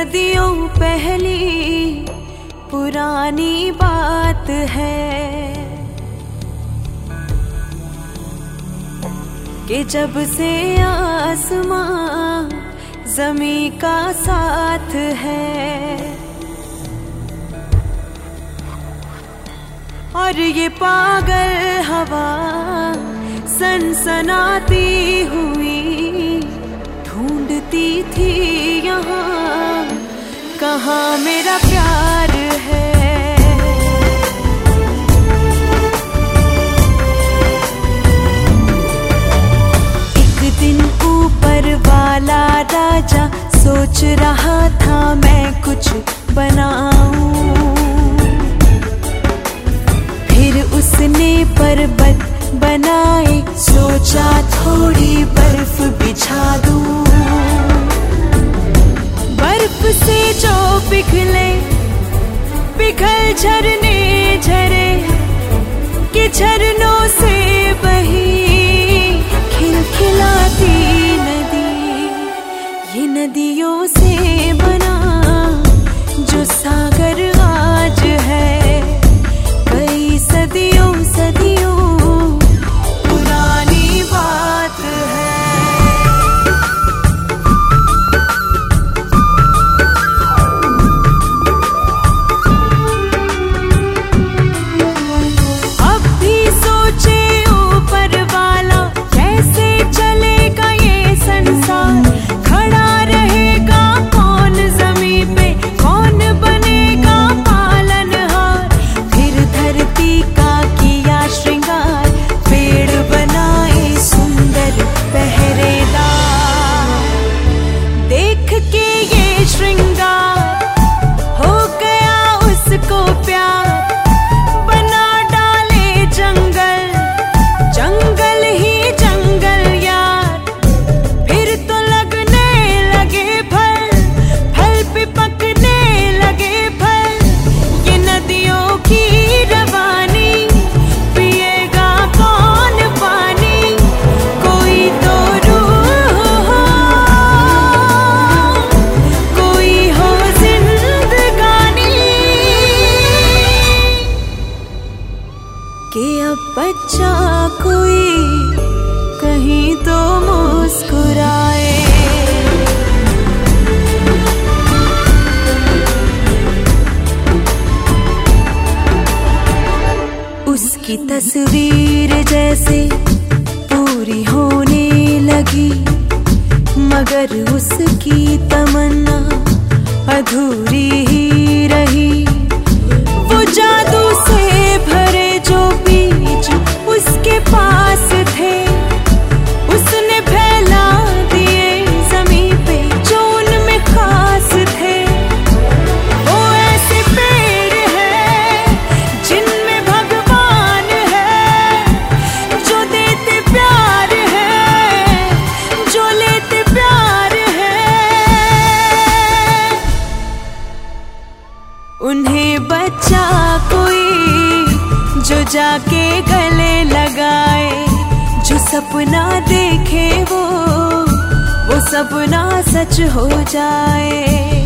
सदियों पहली पुरानी बात है कि जब से आसमां जमी का साथ है और ये पागल हवा सनसनाती हुई ढूंढती थी यहाँ कहाँ मेरा प्यार है। एक दिन ऊपर वाला राजा सोच रहा था मैं कुछ बनाऊँ। फिर उसने पर्वत बनाए, सोचा थोड़ी बर्फ़ बिछा दूँ। कि अब बच्चा कोई कहीं तो मुस्कुराए। उसकी तस्वीर जैसे पूरी होने लगी, मगर उसकी तमन्ना अधूरी ही रही। वो जादू जाके गले लगाए। जो सपना देखे वो वो सपना सच हो जाए।